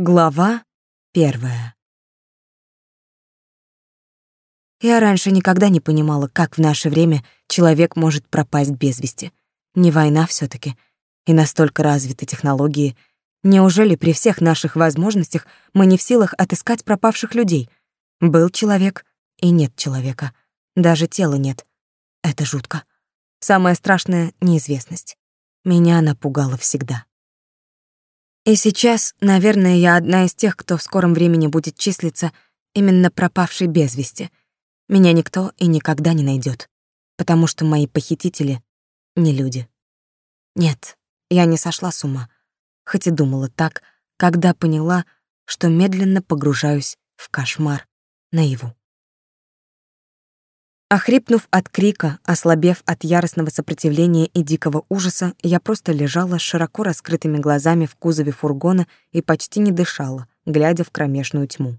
Глава первая. Я раньше никогда не понимала, как в наше время человек может пропасть без вести. Не война все таки и настолько развиты технологии. Неужели при всех наших возможностях мы не в силах отыскать пропавших людей? Был человек и нет человека. Даже тела нет. Это жутко. Самое страшное — неизвестность. Меня она пугала всегда. И сейчас, наверное, я одна из тех, кто в скором времени будет числиться именно пропавшей без вести. Меня никто и никогда не найдет, потому что мои похитители — не люди. Нет, я не сошла с ума, хоть и думала так, когда поняла, что медленно погружаюсь в кошмар наяву. Охрипнув от крика, ослабев от яростного сопротивления и дикого ужаса, я просто лежала с широко раскрытыми глазами в кузове фургона и почти не дышала, глядя в кромешную тьму.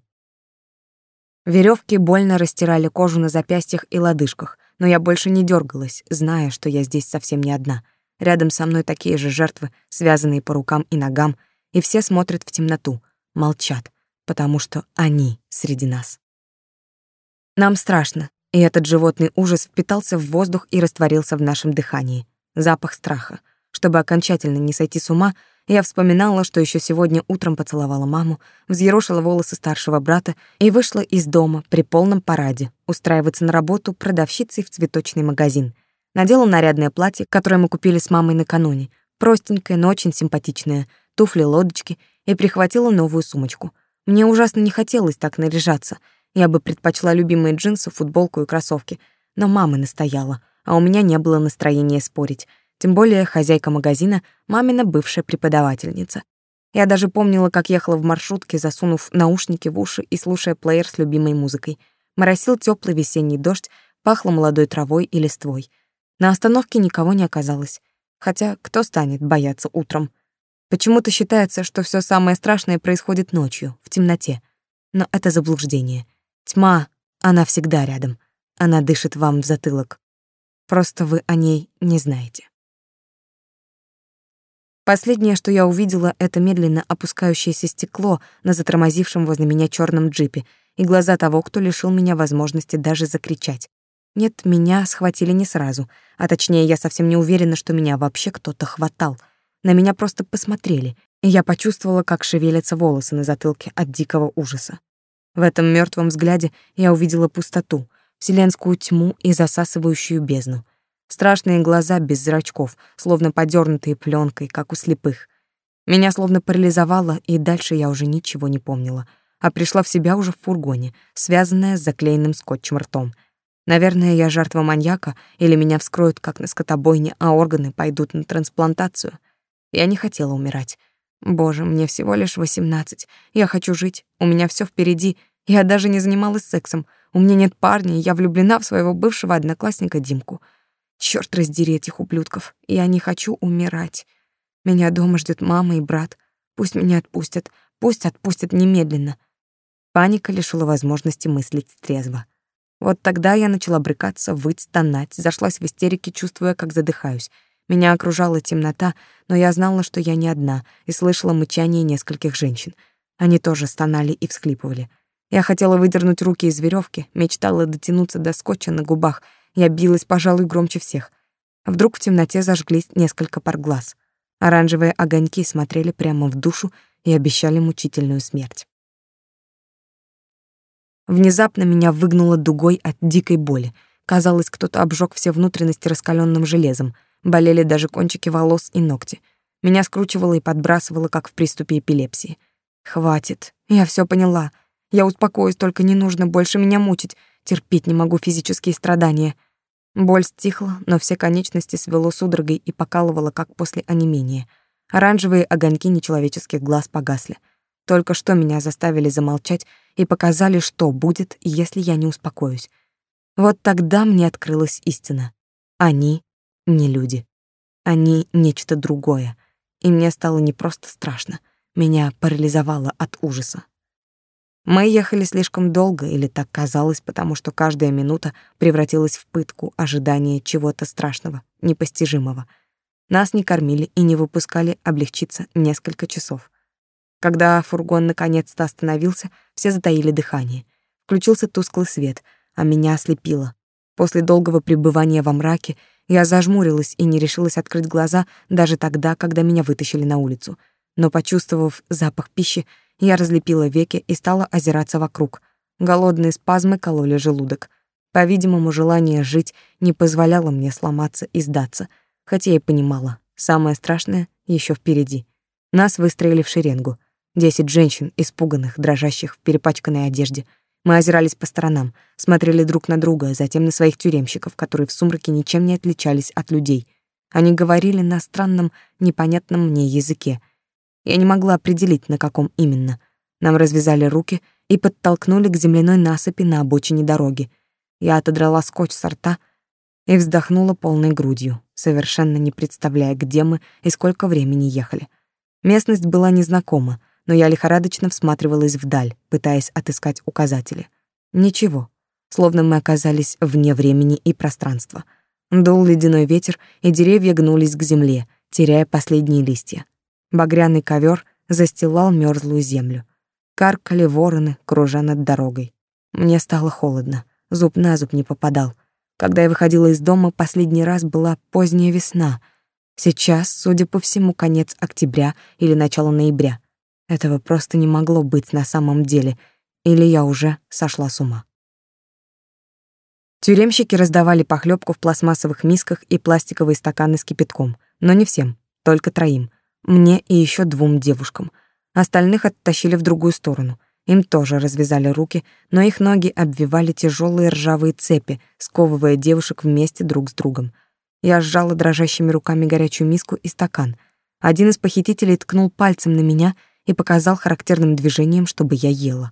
Веревки больно растирали кожу на запястьях и лодыжках, но я больше не дергалась, зная, что я здесь совсем не одна. Рядом со мной такие же жертвы, связанные по рукам и ногам, и все смотрят в темноту, молчат, потому что они среди нас. Нам страшно, и этот животный ужас впитался в воздух и растворился в нашем дыхании. Запах страха. Чтобы окончательно не сойти с ума, я вспоминала, что еще сегодня утром поцеловала маму, взъерошила волосы старшего брата и вышла из дома при полном параде, устраиваться на работу продавщицей в цветочный магазин. Надела нарядное платье, которое мы купили с мамой накануне, простенькое, но очень симпатичное, туфли-лодочки, и прихватила новую сумочку. Мне ужасно не хотелось так наряжаться — я бы предпочла любимые джинсы, футболку и кроссовки, но мама настояла, а у меня не было настроения спорить. Тем более хозяйка магазина — мамина бывшая преподавательница. Я даже помнила, как ехала в маршрутке, засунув наушники в уши и слушая плеер с любимой музыкой. Моросил теплый весенний дождь, пахло молодой травой и листвой. На остановке никого не оказалось. Хотя кто станет бояться утром? Почему-то считается, что все самое страшное происходит ночью, в темноте. Но это заблуждение. Тьма, она всегда рядом. Она дышит вам в затылок. Просто вы о ней не знаете. Последнее, что я увидела, это медленно опускающееся стекло на затормозившем возле меня черном джипе и глаза того, кто лишил меня возможности даже закричать. Нет, меня схватили не сразу, а точнее, я совсем не уверена, что меня вообще кто-то хватал. На меня просто посмотрели, и я почувствовала, как шевелятся волосы на затылке от дикого ужаса. В этом мертвом взгляде я увидела пустоту, вселенскую тьму и засасывающую бездну. Страшные глаза без зрачков, словно подернутые пленкой, как у слепых. Меня словно парализовало, и дальше я уже ничего не помнила, а пришла в себя уже в фургоне, связанная с заклеенным скотчем ртом. Наверное, я жертва маньяка, или меня вскроют как на скотобойне, а органы пойдут на трансплантацию. Я не хотела умирать. Боже, мне всего лишь восемнадцать. Я хочу жить, у меня все впереди, я даже не занималась сексом. У меня нет парня, и я влюблена в своего бывшего одноклассника Димку. Черт раздери этих ублюдков. Я не хочу умирать. Меня дома ждет мама и брат. Пусть меня отпустят. Пусть отпустят немедленно. Паника лишила возможности мыслить трезво. Вот тогда я начала брыкаться, выть, стонать, зашлась в истерике, чувствуя, как задыхаюсь. Меня окружала темнота, но я знала, что я не одна, и слышала мычание нескольких женщин. Они тоже стонали и всхлипывали. Я хотела выдернуть руки из веревки, мечтала дотянуться до скотча на губах. Я билась, пожалуй, громче всех. Вдруг в темноте зажглись несколько пар глаз. Оранжевые огоньки смотрели прямо в душу и обещали мучительную смерть. Внезапно меня выгнуло дугой от дикой боли. Казалось, кто-то обжег все внутренности раскаленным железом. Болели даже кончики волос и ногти. Меня скручивало и подбрасывало, как в приступе эпилепсии. Хватит, я все поняла. Я успокоюсь, только не нужно больше меня мучить. Терпеть не могу физические страдания. Боль стихла, но все конечности свело судорогой и покалывало, как после онемения. Оранжевые огоньки нечеловеческих глаз погасли. Только что меня заставили замолчать и показали, что будет, если я не успокоюсь. Вот тогда мне открылась истина. Они не люди. Они нечто другое. И мне стало не просто страшно. Меня парализовало от ужаса. Мы ехали слишком долго, или так казалось, потому что каждая минута превратилась в пытку ожидания чего-то страшного, непостижимого. Нас не кормили и не выпускали облегчиться несколько часов. Когда фургон наконец-то остановился, все затаили дыхание. Включился тусклый свет, а меня ослепило. После долгого пребывания во мраке я зажмурилась и не решилась открыть глаза даже тогда, когда меня вытащили на улицу. Но, почувствовав запах пищи, я разлепила веки и стала озираться вокруг. Голодные спазмы кололи желудок. По-видимому, желание жить не позволяло мне сломаться и сдаться, хотя я понимала, самое страшное еще впереди. Нас выстроили в шеренгу. Десять женщин, испуганных, дрожащих в перепачканной одежде. Мы озирались по сторонам, смотрели друг на друга, затем на своих тюремщиков, которые в сумраке ничем не отличались от людей. Они говорили на странном, непонятном мне языке. Я не могла определить, на каком именно. Нам развязали руки и подтолкнули к земляной насыпи на обочине дороги. Я отодрала скотч со рта и вздохнула полной грудью, совершенно не представляя, где мы и сколько времени ехали. Местность была незнакома, но я лихорадочно всматривалась вдаль, пытаясь отыскать указатели. Ничего, словно мы оказались вне времени и пространства. Дул ледяной ветер, и деревья гнулись к земле, теряя последние листья. Багряный ковер застилал мёрзлую землю. Каркали вороны, кружа над дорогой. Мне стало холодно, зуб на зуб не попадал. Когда я выходила из дома, последний раз была поздняя весна. Сейчас, судя по всему, конец октября или начало ноября. Этого просто не могло быть на самом деле, или я уже сошла с ума. Тюремщики раздавали похлебку в пластмассовых мисках и пластиковые стаканы с кипятком, но не всем, только троим, мне и еще двум девушкам. Остальных оттащили в другую сторону. Им тоже развязали руки, но их ноги обвивали тяжелые ржавые цепи, сковывая девушек вместе друг с другом. Я сжала дрожащими руками горячую миску и стакан. Один из похитителей ткнул пальцем на меня — и показал характерным движением, чтобы я ела.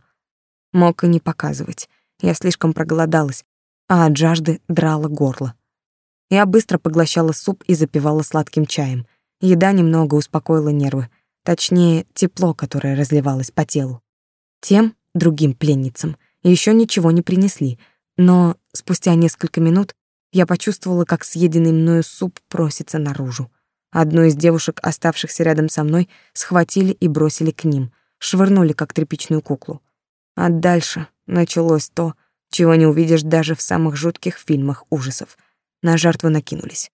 Мог и не показывать. Я слишком проголодалась, а от жажды драла горло. Я быстро поглощала суп и запивала сладким чаем. Еда немного успокоила нервы, точнее, тепло, которое разливалось по телу. Тем, другим пленницам, еще ничего не принесли, но спустя несколько минут я почувствовала, как съеденный мною суп просится наружу. Одну из девушек, оставшихся рядом со мной, схватили и бросили к ним, швырнули как тряпичную куклу. А дальше началось то, чего не увидишь даже в самых жутких фильмах ужасов. На жертву накинулись.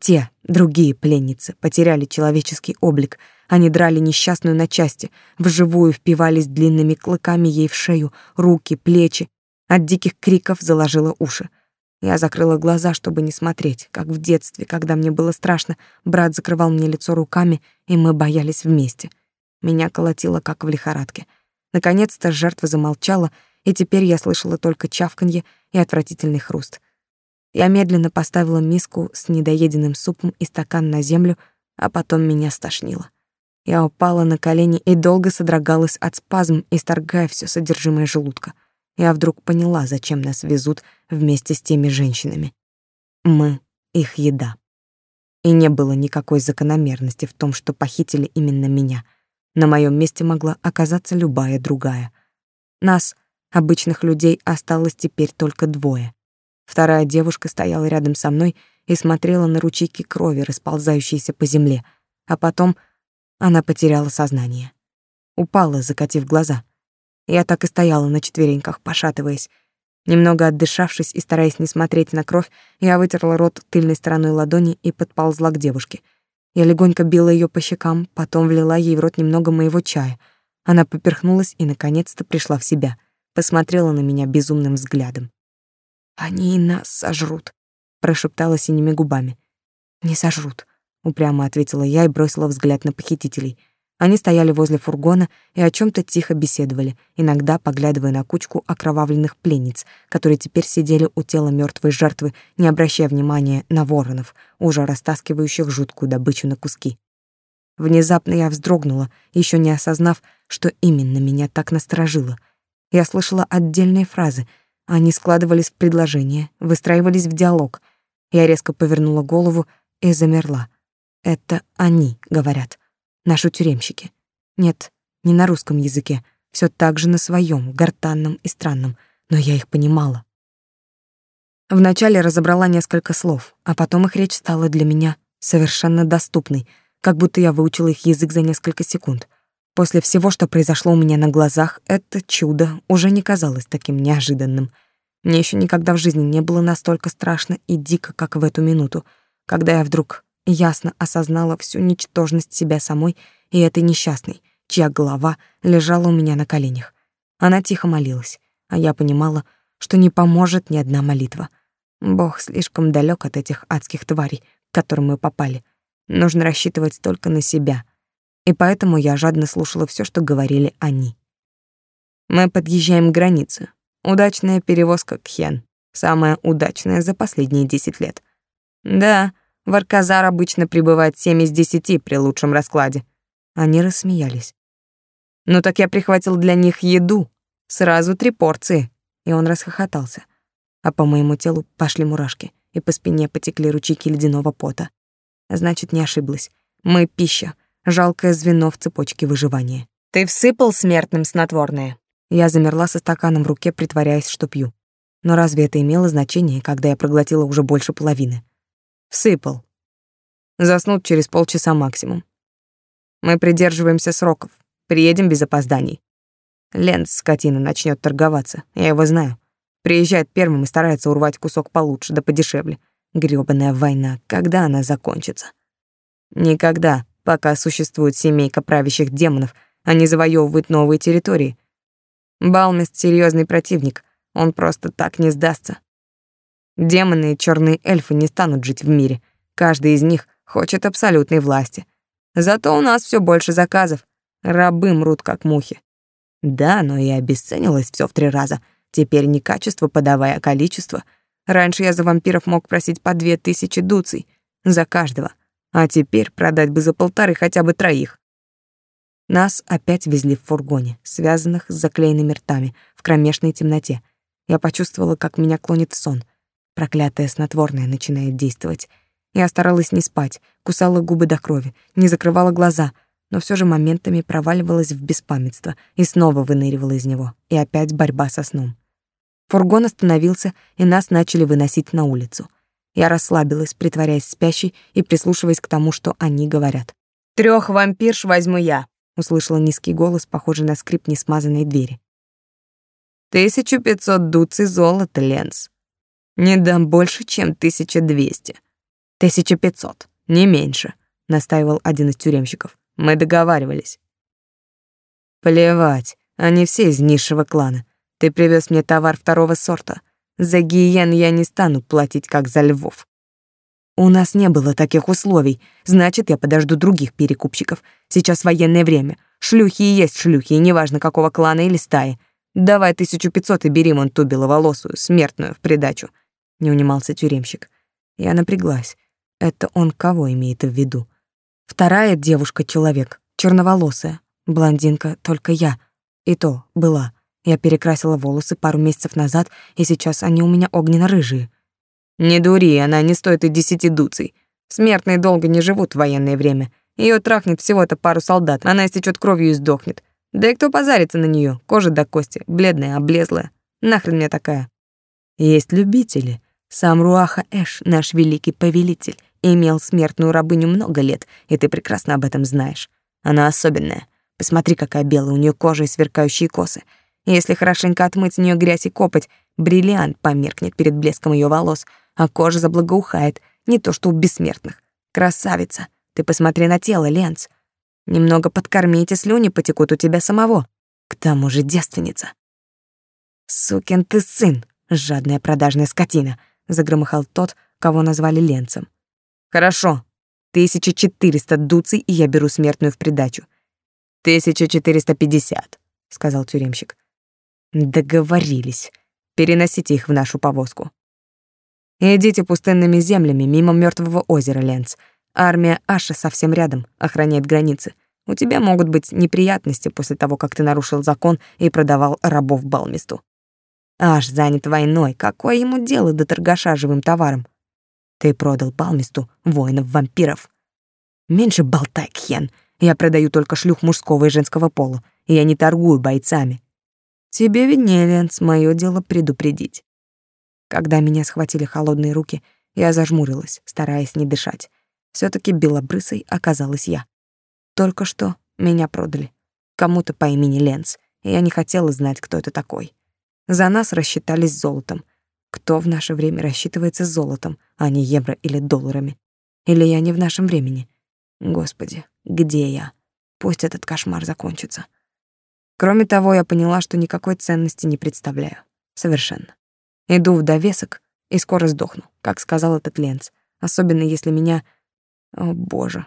Те, другие пленницы, потеряли человеческий облик. Они драли несчастную на части, вживую впивались длинными клыками ей в шею, руки, плечи. От диких криков заложило уши. Я закрыла глаза, чтобы не смотреть, как в детстве, когда мне было страшно, брат закрывал мне лицо руками, и мы боялись вместе. Меня колотило, как в лихорадке. Наконец-то жертва замолчала, и теперь я слышала только чавканье и отвратительный хруст. Я медленно поставила миску с недоеденным супом и стакан на землю, а потом меня стошнило. Я упала на колени и долго содрогалась от спазм, исторгая все содержимое желудка — я вдруг поняла, зачем нас везут вместе с теми женщинами. Мы — их еда. И не было никакой закономерности в том, что похитили именно меня. На моем месте могла оказаться любая другая. Нас, обычных людей, осталось теперь только двое. Вторая девушка стояла рядом со мной и смотрела на ручейки крови, расползающиеся по земле, а потом она потеряла сознание. Упала, закатив глаза — я так и стояла на четвереньках, пошатываясь. Немного отдышавшись и стараясь не смотреть на кровь, я вытерла рот тыльной стороной ладони и подползла к девушке. Я легонько била ее по щекам, потом влила ей в рот немного моего чая. Она поперхнулась и наконец-то пришла в себя, посмотрела на меня безумным взглядом. «Они нас сожрут», — прошептала синими губами. «Не сожрут», — упрямо ответила я и бросила взгляд на похитителей — они стояли возле фургона и о чем то тихо беседовали, иногда поглядывая на кучку окровавленных пленниц, которые теперь сидели у тела мертвой жертвы, не обращая внимания на воронов, уже растаскивающих жуткую добычу на куски. Внезапно я вздрогнула, еще не осознав, что именно меня так насторожило. Я слышала отдельные фразы, они складывались в предложения, выстраивались в диалог. Я резко повернула голову и замерла. Это они говорят наши тюремщики. Нет, не на русском языке, все так же на своем, гортанном и странном, но я их понимала. Вначале разобрала несколько слов, а потом их речь стала для меня совершенно доступной, как будто я выучила их язык за несколько секунд. После всего, что произошло у меня на глазах, это чудо уже не казалось таким неожиданным. Мне еще никогда в жизни не было настолько страшно и дико, как в эту минуту, когда я вдруг ясно осознала всю ничтожность себя самой и этой несчастной, чья голова лежала у меня на коленях. Она тихо молилась, а я понимала, что не поможет ни одна молитва. Бог слишком далек от этих адских тварей, к которым мы попали. Нужно рассчитывать только на себя. И поэтому я жадно слушала все, что говорили они. Мы подъезжаем к границе. Удачная перевозка к Хен. Самая удачная за последние десять лет. Да, в Арказар обычно прибывает семь из десяти при лучшем раскладе. Они рассмеялись. Ну так я прихватил для них еду. Сразу три порции. И он расхохотался. А по моему телу пошли мурашки, и по спине потекли ручейки ледяного пота. Значит, не ошиблась. Мы — пища, жалкое звено в цепочке выживания. «Ты всыпал смертным снотворное?» Я замерла со стаканом в руке, притворяясь, что пью. Но разве это имело значение, когда я проглотила уже больше половины? Всыпал. Заснуть через полчаса максимум. Мы придерживаемся сроков. Приедем без опозданий. Ленц, скотина, начнет торговаться. Я его знаю. Приезжает первым и старается урвать кусок получше, да подешевле. Грёбаная война, когда она закончится? Никогда, пока существует семейка правящих демонов, они завоевывают новые территории. Балмест — серьезный противник, он просто так не сдастся. Демоны и черные эльфы не станут жить в мире. Каждый из них хочет абсолютной власти. Зато у нас все больше заказов. Рабы мрут, как мухи. Да, но и обесценилось все в три раза. Теперь не качество подавая, а количество. Раньше я за вампиров мог просить по две тысячи дуций. За каждого. А теперь продать бы за полторы хотя бы троих. Нас опять везли в фургоне, связанных с заклеенными ртами, в кромешной темноте. Я почувствовала, как меня клонит в сон. Проклятое снотворное начинает действовать. Я старалась не спать, кусала губы до крови, не закрывала глаза, но все же моментами проваливалась в беспамятство и снова выныривала из него. И опять борьба со сном. Фургон остановился, и нас начали выносить на улицу. Я расслабилась, притворяясь спящей и прислушиваясь к тому, что они говорят. Трех вампирш возьму я», услышала низкий голос, похожий на скрип несмазанной двери. «Тысячу пятьсот дуций золота, Ленс. Не дам больше, чем тысяча двести. Тысяча пятьсот, не меньше», — настаивал один из тюремщиков. «Мы договаривались». «Плевать, они все из низшего клана. Ты привез мне товар второго сорта. За гиен я не стану платить, как за львов. У нас не было таких условий, значит, я подожду других перекупщиков. Сейчас военное время. Шлюхи и есть шлюхи, и неважно, какого клана или стаи. Давай тысячу пятьсот и бери ту беловолосую, смертную, в придачу. Не унимался тюремщик. Я напряглась. Это он кого имеет в виду? Вторая девушка-человек, черноволосая. Блондинка только я. И то была. Я перекрасила волосы пару месяцев назад, и сейчас они у меня огненно-рыжие. Не дури, она не стоит и десяти дуций. Смертные долго не живут в военное время. Ее трахнет всего-то пару солдат, она истечет кровью и сдохнет. Да и кто позарится на нее? Кожа до кости, бледная, облезлая. Нахрен мне такая? Есть любители. Сам Руаха Эш, наш великий повелитель, имел смертную рабыню много лет, и ты прекрасно об этом знаешь. Она особенная. Посмотри, какая белая у нее кожа и сверкающие косы. Если хорошенько отмыть с нее грязь и копоть, бриллиант померкнет перед блеском ее волос — а кожа заблагоухает, не то что у бессмертных. Красавица, ты посмотри на тело, Ленц. Немного подкормите, слюни потекут у тебя самого. К тому же девственница. Сукин ты сын, жадная продажная скотина, загромыхал тот, кого назвали Ленцем. Хорошо, 1400 дуций, и я беру смертную в придачу. 1450, сказал тюремщик. Договорились. Переносите их в нашу повозку. Идите пустынными землями мимо мертвого озера, Ленц. Армия Аша совсем рядом, охраняет границы. У тебя могут быть неприятности после того, как ты нарушил закон и продавал рабов Балмисту. Аш занят войной, какое ему дело до торгаша живым товаром? Ты продал Балмисту воинов-вампиров. Меньше болтай, Кхен. Я продаю только шлюх мужского и женского пола, я не торгую бойцами. Тебе виднее, Ленц, мое дело предупредить. Когда меня схватили холодные руки, я зажмурилась, стараясь не дышать. все таки белобрысой оказалась я. Только что меня продали. кому-то по имени Ленц, и я не хотела знать, кто это такой. За нас рассчитались золотом. Кто в наше время рассчитывается золотом, а не евро или долларами? Или я не в нашем времени? Господи, где я? Пусть этот кошмар закончится. Кроме того, я поняла, что никакой ценности не представляю. Совершенно. Иду в довесок и скоро сдохну, как сказал этот Ленц. Особенно если меня... О, боже.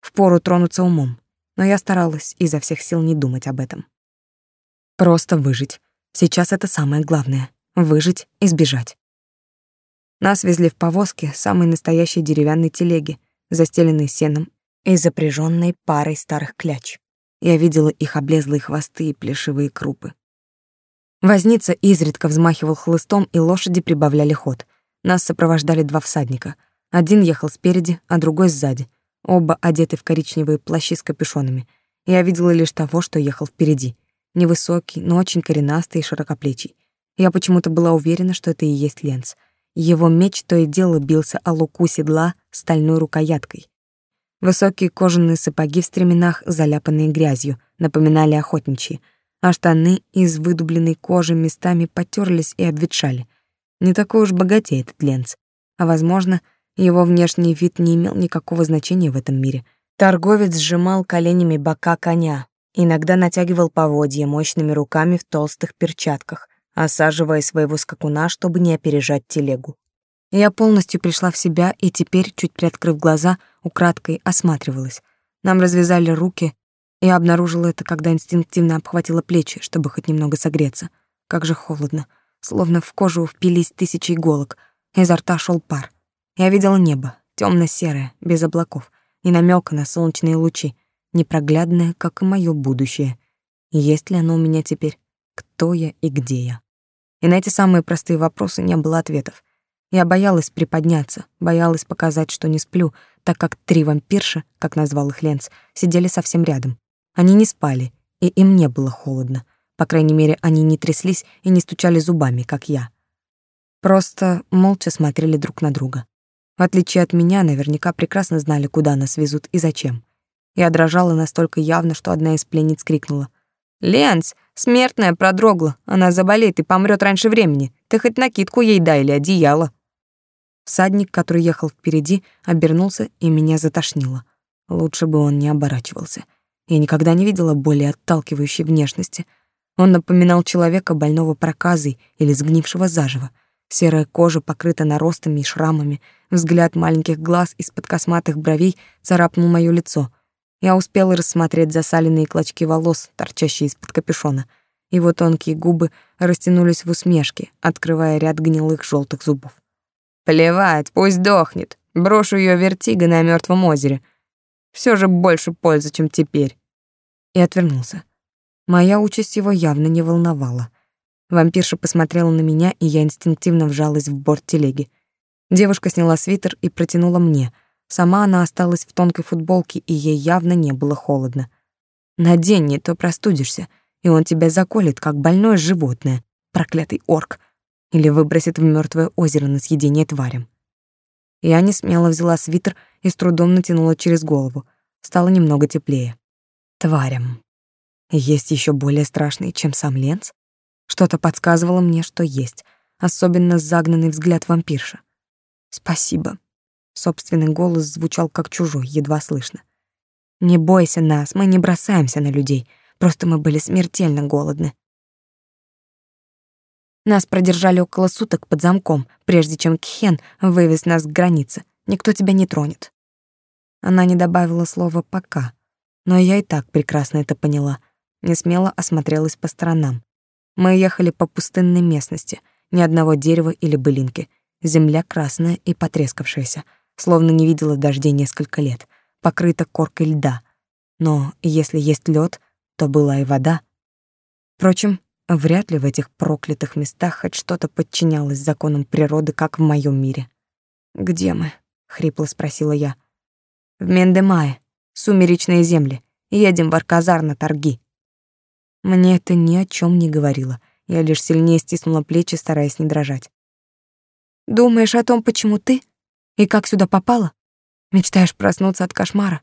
Впору тронуться умом. Но я старалась изо всех сил не думать об этом. Просто выжить. Сейчас это самое главное. Выжить и сбежать. Нас везли в повозке самой настоящей деревянной телеги, застеленной сеном и запряженной парой старых кляч. Я видела их облезлые хвосты и плешивые крупы. Возница изредка взмахивал хлыстом, и лошади прибавляли ход. Нас сопровождали два всадника. Один ехал спереди, а другой сзади. Оба одеты в коричневые плащи с капюшонами. Я видела лишь того, что ехал впереди. Невысокий, но очень коренастый и широкоплечий. Я почему-то была уверена, что это и есть Ленц. Его меч то и дело бился о луку седла стальной рукояткой. Высокие кожаные сапоги в стременах, заляпанные грязью, напоминали охотничьи, а штаны из выдубленной кожи местами потерлись и обветшали. Не такой уж богатей этот Ленц. А, возможно, его внешний вид не имел никакого значения в этом мире. Торговец сжимал коленями бока коня, иногда натягивал поводья мощными руками в толстых перчатках, осаживая своего скакуна, чтобы не опережать телегу. Я полностью пришла в себя и теперь, чуть приоткрыв глаза, украдкой осматривалась. Нам развязали руки, я обнаружила это, когда инстинктивно обхватила плечи, чтобы хоть немного согреться. Как же холодно, словно в кожу впились тысячи иголок. Изо рта шел пар. Я видела небо, темно серое без облаков, и намека на солнечные лучи, непроглядное, как и мое будущее. Есть ли оно у меня теперь? Кто я и где я? И на эти самые простые вопросы не было ответов. Я боялась приподняться, боялась показать, что не сплю, так как три вампирши, как назвал их Ленц, сидели совсем рядом. Они не спали, и им не было холодно. По крайней мере, они не тряслись и не стучали зубами, как я. Просто молча смотрели друг на друга. В отличие от меня, наверняка прекрасно знали, куда нас везут и зачем. Я дрожала настолько явно, что одна из пленниц крикнула. «Ленц, смертная продрогла, она заболеет и помрет раньше времени. Ты хоть накидку ей дай или одеяло». Всадник, который ехал впереди, обернулся, и меня затошнило. Лучше бы он не оборачивался. Я никогда не видела более отталкивающей внешности. Он напоминал человека, больного проказой или сгнившего заживо. Серая кожа покрыта наростами и шрамами, взгляд маленьких глаз из-под косматых бровей царапнул моё лицо. Я успела рассмотреть засаленные клочки волос, торчащие из-под капюшона. Его тонкие губы растянулись в усмешке, открывая ряд гнилых желтых зубов. «Плевать, пусть дохнет. Брошу ее вертиго на мертвом озере. Все же больше пользы, чем теперь». И отвернулся. Моя участь его явно не волновала. Вампирша посмотрела на меня, и я инстинктивно вжалась в борт телеги. Девушка сняла свитер и протянула мне. Сама она осталась в тонкой футболке, и ей явно не было холодно. «Надень, не то простудишься, и он тебя заколет, как больное животное, проклятый орк, или выбросит в мертвое озеро на съедение тварям». Я не смело взяла свитер и с трудом натянула через голову. Стало немного теплее. Тварям. Есть еще более страшные, чем сам Ленц? Что-то подсказывало мне, что есть, особенно загнанный взгляд вампирша. «Спасибо». Собственный голос звучал как чужой, едва слышно. «Не бойся нас, мы не бросаемся на людей, просто мы были смертельно голодны». Нас продержали около суток под замком, прежде чем Кхен вывез нас к границе. Никто тебя не тронет. Она не добавила слова «пока», но я и так прекрасно это поняла. Не смело осмотрелась по сторонам. Мы ехали по пустынной местности, ни одного дерева или былинки. Земля красная и потрескавшаяся, словно не видела дождей несколько лет, покрыта коркой льда. Но если есть лед, то была и вода. Впрочем, вряд ли в этих проклятых местах хоть что-то подчинялось законам природы, как в моем мире. «Где мы?» — хрипло спросила я. «В Мендемае, сумеречные земли. Едем в Арказар на торги». Мне это ни о чем не говорило. Я лишь сильнее стиснула плечи, стараясь не дрожать. Думаешь о том, почему ты? И как сюда попала? Мечтаешь проснуться от кошмара?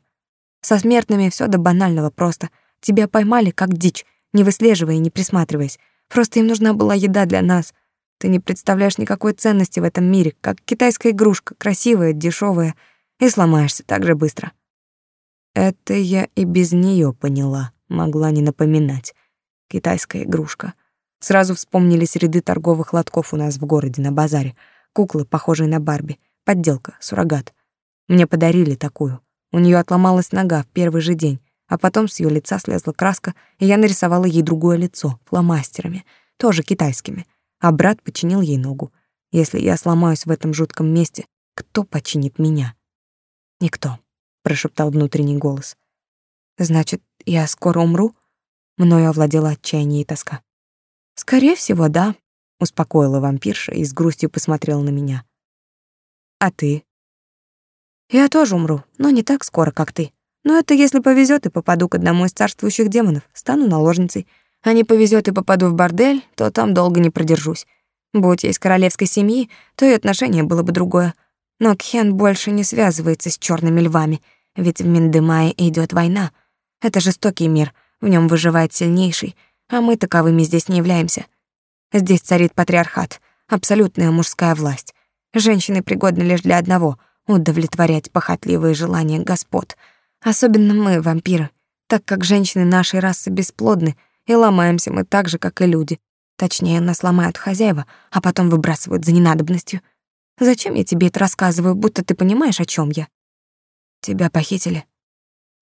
Со смертными все до банального просто. Тебя поймали, как дичь, не выслеживая и не присматриваясь. Просто им нужна была еда для нас. Ты не представляешь никакой ценности в этом мире, как китайская игрушка, красивая, дешевая, и сломаешься так же быстро. Это я и без нее поняла, могла не напоминать. Китайская игрушка. Сразу вспомнились ряды торговых лотков у нас в городе на базаре. Куклы, похожие на Барби. Подделка, суррогат. Мне подарили такую. У нее отломалась нога в первый же день, а потом с ее лица слезла краска, и я нарисовала ей другое лицо, фломастерами, тоже китайскими. А брат починил ей ногу. Если я сломаюсь в этом жутком месте, кто починит меня? Никто, прошептал внутренний голос. Значит, я скоро умру? Мною овладела отчаяние и тоска. Скорее всего, да, успокоила вампирша и с грустью посмотрела на меня. А ты? Я тоже умру, но не так скоро, как ты. Но это если повезет и попаду к одному из царствующих демонов, стану наложницей. А не повезет и попаду в бордель, то там долго не продержусь. Будь я из королевской семьи, то и отношение было бы другое. Но Кхен больше не связывается с черными львами, ведь в Миндемае идет война. Это жестокий мир, в нем выживает сильнейший, а мы таковыми здесь не являемся. Здесь царит патриархат, абсолютная мужская власть. Женщины пригодны лишь для одного — удовлетворять похотливые желания господ. Особенно мы, вампиры, так как женщины нашей расы бесплодны, и ломаемся мы так же, как и люди. Точнее, нас ломают хозяева, а потом выбрасывают за ненадобностью. Зачем я тебе это рассказываю, будто ты понимаешь, о чем я? Тебя похитили?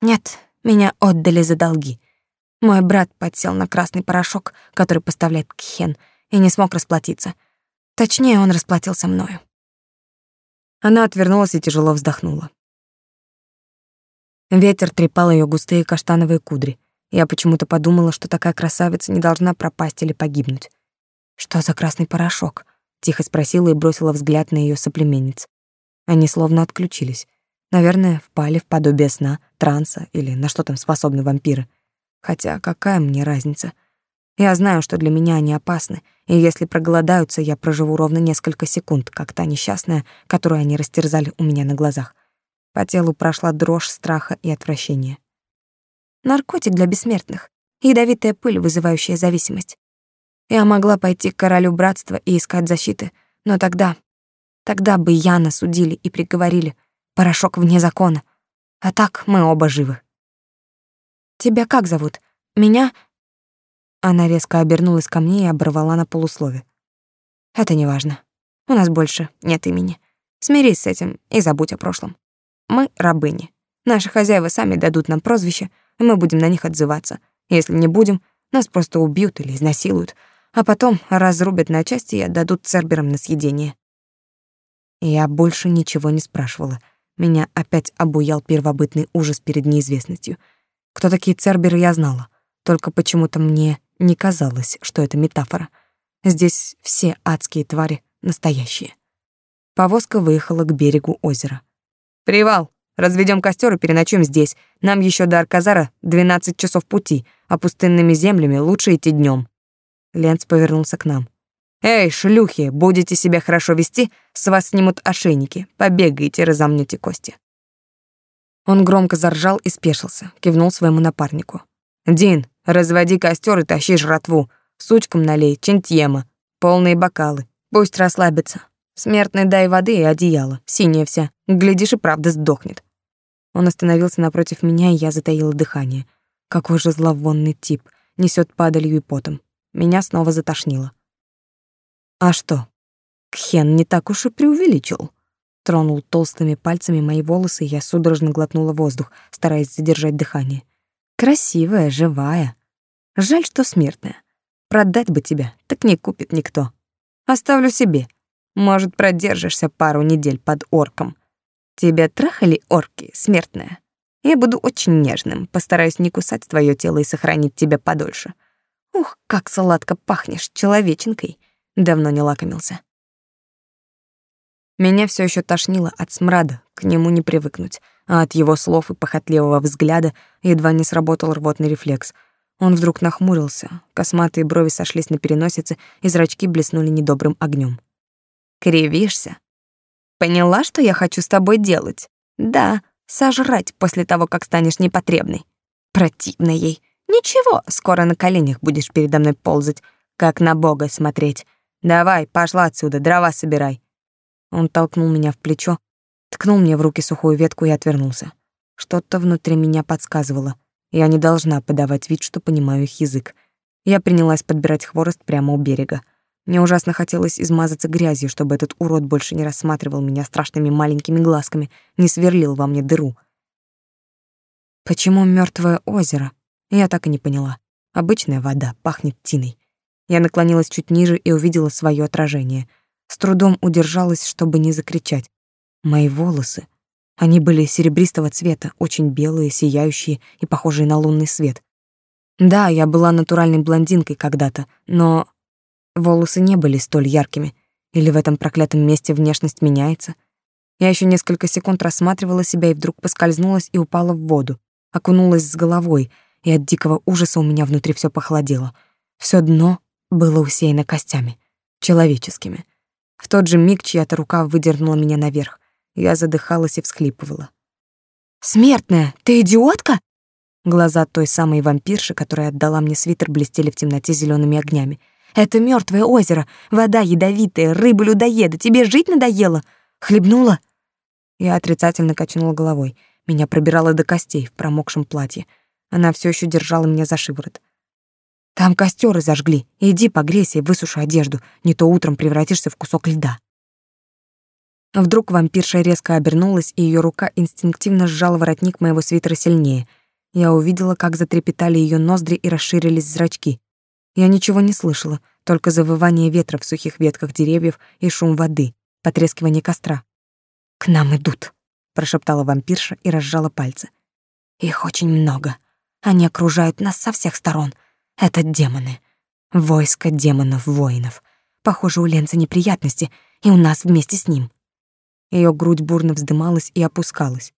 Нет, меня отдали за долги. Мой брат подсел на красный порошок, который поставляет Кхен, и не смог расплатиться. Точнее, он расплатился мною. Она отвернулась и тяжело вздохнула. Ветер трепал ее густые каштановые кудри. Я почему-то подумала, что такая красавица не должна пропасть или погибнуть. «Что за красный порошок?» — тихо спросила и бросила взгляд на ее соплеменниц. Они словно отключились. Наверное, впали в подобие сна, транса или на что там способны вампиры. Хотя какая мне разница? Я знаю, что для меня они опасны, и если проголодаются, я проживу ровно несколько секунд, как та несчастная, которую они растерзали у меня на глазах. По телу прошла дрожь страха и отвращения. Наркотик для бессмертных, ядовитая пыль, вызывающая зависимость. Я могла пойти к королю братства и искать защиты, но тогда... Тогда бы Яна судили и приговорили. Порошок вне закона. А так мы оба живы. «Тебя как зовут? Меня...» Она резко обернулась ко мне и оборвала на полуслове. «Это не важно. У нас больше нет имени. Смирись с этим и забудь о прошлом. Мы рабыни. Наши хозяева сами дадут нам прозвище, и мы будем на них отзываться. Если не будем, нас просто убьют или изнасилуют, а потом разрубят на части и отдадут церберам на съедение. Я больше ничего не спрашивала. Меня опять обуял первобытный ужас перед неизвестностью. Кто такие церберы, я знала. Только почему-то мне не казалось, что это метафора. Здесь все адские твари настоящие. Повозка выехала к берегу озера. Привал. Разведем костер и переночуем здесь. Нам еще до Арказара 12 часов пути, а пустынными землями лучше идти днем. Ленц повернулся к нам. «Эй, шлюхи, будете себя хорошо вести, с вас снимут ошейники, побегаете, разомнете кости». Он громко заржал и спешился, кивнул своему напарнику. «Дин, разводи костер и тащи жратву, сучкам налей, чентьема, полные бокалы, пусть расслабятся. Смертный дай воды и одеяло, синяя вся. Глядишь, и правда сдохнет. Он остановился напротив меня, и я затаила дыхание. Какой же зловонный тип, несет падалью и потом. Меня снова затошнило. А что? Кхен не так уж и преувеличил. Тронул толстыми пальцами мои волосы, и я судорожно глотнула воздух, стараясь задержать дыхание. Красивая, живая. Жаль, что смертная. Продать бы тебя, так не купит никто. Оставлю себе. Может, продержишься пару недель под орком. Тебя трахали орки, смертная? Я буду очень нежным, постараюсь не кусать твое тело и сохранить тебя подольше. Ух, как сладко пахнешь человеченкой. Давно не лакомился. Меня все еще тошнило от смрада, к нему не привыкнуть, а от его слов и похотливого взгляда едва не сработал рвотный рефлекс. Он вдруг нахмурился, косматые брови сошлись на переносице, и зрачки блеснули недобрым огнем. Кривишься? Поняла, что я хочу с тобой делать? Да, сожрать после того, как станешь непотребной. Противно ей. Ничего, скоро на коленях будешь передо мной ползать, как на Бога смотреть. Давай, пошла отсюда, дрова собирай. Он толкнул меня в плечо, ткнул мне в руки сухую ветку и отвернулся. Что-то внутри меня подсказывало. Я не должна подавать вид, что понимаю их язык. Я принялась подбирать хворост прямо у берега. Мне ужасно хотелось измазаться грязью, чтобы этот урод больше не рассматривал меня страшными маленькими глазками, не сверлил во мне дыру. Почему мертвое озеро? Я так и не поняла. Обычная вода, пахнет тиной. Я наклонилась чуть ниже и увидела свое отражение. С трудом удержалась, чтобы не закричать. Мои волосы. Они были серебристого цвета, очень белые, сияющие и похожие на лунный свет. Да, я была натуральной блондинкой когда-то, но волосы не были столь яркими. Или в этом проклятом месте внешность меняется? Я еще несколько секунд рассматривала себя и вдруг поскользнулась и упала в воду, окунулась с головой, и от дикого ужаса у меня внутри все похолодело. Все дно было усеяно костями, человеческими. В тот же миг чья-то рука выдернула меня наверх. Я задыхалась и всхлипывала. «Смертная, ты идиотка?» Глаза той самой вампирши, которая отдала мне свитер, блестели в темноте зелеными огнями. «Это мертвое озеро, вода ядовитая, рыбы-людоеды, тебе жить надоело? Хлебнула?» Я отрицательно качнула головой. Меня пробирало до костей в промокшем платье. Она все еще держала меня за шиворот. Там костер зажгли. Иди погрейся и высуши одежду, не то утром превратишься в кусок льда. Вдруг вампирша резко обернулась, и ее рука инстинктивно сжала воротник моего свитера сильнее. Я увидела, как затрепетали ее ноздри и расширились зрачки. Я ничего не слышала, только завывание ветра в сухих ветках деревьев и шум воды, потрескивание костра. «К нам идут», — прошептала вампирша и разжала пальцы. «Их очень много. Они окружают нас со всех сторон. Это демоны. Войско демонов-воинов. Похоже, у Ленца неприятности, и у нас вместе с ним. Ее грудь бурно вздымалась и опускалась.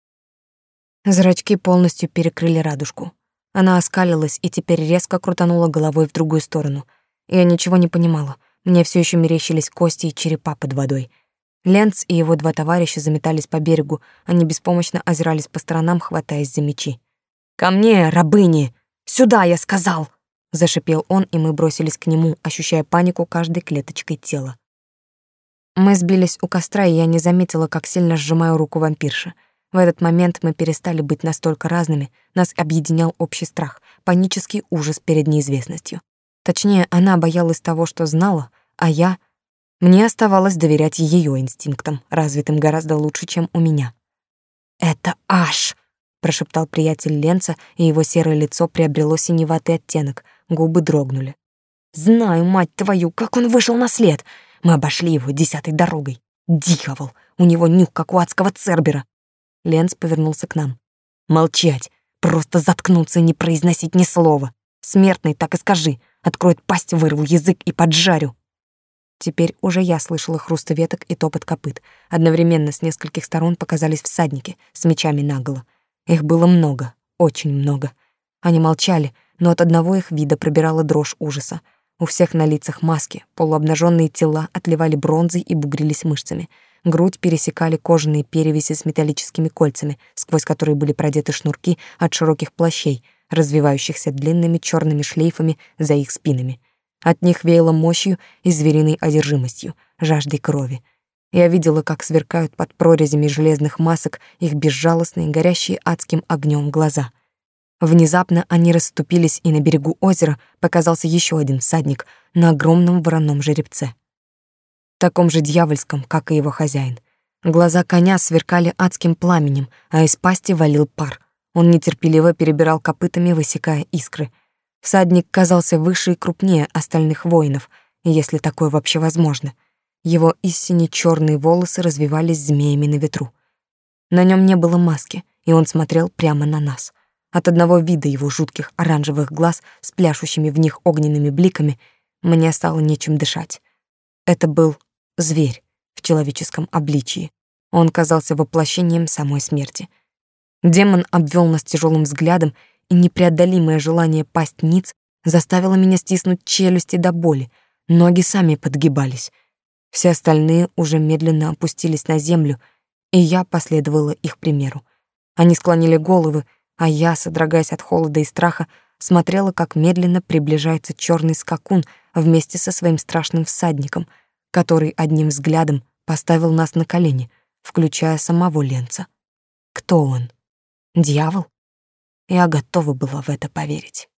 Зрачки полностью перекрыли радужку. Она оскалилась и теперь резко крутанула головой в другую сторону. Я ничего не понимала. Мне все еще мерещились кости и черепа под водой. Ленц и его два товарища заметались по берегу, они беспомощно озирались по сторонам, хватаясь за мечи. «Ко мне, рабыни! Сюда, я сказал!» Зашипел он, и мы бросились к нему, ощущая панику каждой клеточкой тела. Мы сбились у костра, и я не заметила, как сильно сжимаю руку вампирши. В этот момент мы перестали быть настолько разными, нас объединял общий страх, панический ужас перед неизвестностью. Точнее, она боялась того, что знала, а я... Мне оставалось доверять ее инстинктам, развитым гораздо лучше, чем у меня. «Это Аш!» — прошептал приятель Ленца, и его серое лицо приобрело синеватый оттенок, Губы дрогнули. Знаю, мать твою, как он вышел на след. Мы обошли его десятой дорогой. Дьявол, у него нюх, как у адского цербера. Ленц повернулся к нам. Молчать, просто заткнуться и не произносить ни слова. Смертный, так и скажи. Откроет пасть, вырву язык и поджарю. Теперь уже я слышала хруст веток и топот копыт. Одновременно с нескольких сторон показались всадники с мечами наголо. Их было много, очень много. Они молчали, но от одного их вида пробирала дрожь ужаса. У всех на лицах маски, полуобнаженные тела отливали бронзой и бугрились мышцами. Грудь пересекали кожаные перевеси с металлическими кольцами, сквозь которые были продеты шнурки от широких плащей, развивающихся длинными черными шлейфами за их спинами. От них веяло мощью и звериной одержимостью, жаждой крови. Я видела, как сверкают под прорезями железных масок их безжалостные, горящие адским огнем глаза — Внезапно они расступились, и на берегу озера показался еще один всадник на огромном вороном жеребце. Таком же дьявольском, как и его хозяин. Глаза коня сверкали адским пламенем, а из пасти валил пар. Он нетерпеливо перебирал копытами, высекая искры. Всадник казался выше и крупнее остальных воинов, если такое вообще возможно. Его истине черные волосы развивались змеями на ветру. На нем не было маски, и он смотрел прямо на нас — от одного вида его жутких оранжевых глаз с пляшущими в них огненными бликами мне стало нечем дышать. Это был зверь в человеческом обличии. Он казался воплощением самой смерти. Демон обвел нас тяжелым взглядом, и непреодолимое желание пасть ниц заставило меня стиснуть челюсти до боли. Ноги сами подгибались. Все остальные уже медленно опустились на землю, и я последовала их примеру. Они склонили головы, а я, содрогаясь от холода и страха, смотрела, как медленно приближается черный скакун вместе со своим страшным всадником, который одним взглядом поставил нас на колени, включая самого Ленца. Кто он? Дьявол? Я готова была в это поверить.